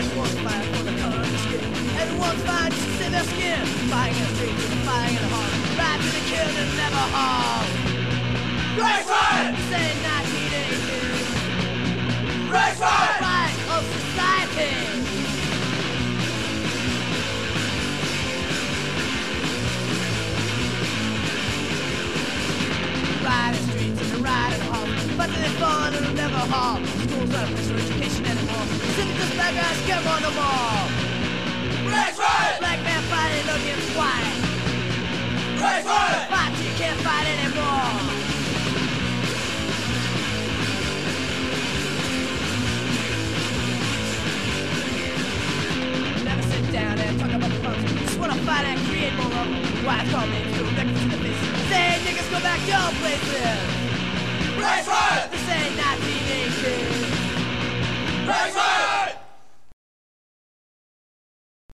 Everyone's fighting the skin. Fighting in the streets, fighting in the heart. Right to the kill and never harm. Race of society. Riding streets and riding and never. Schools are a place for education black guys come on the mall. Graceland! Black man fighting against white. Graceland! Fight till you can't fight anymore. Never sit down and talk about the folks. Just wanna fight and create more of them. Why call go in the face. Say niggas go back to your places. Graceland!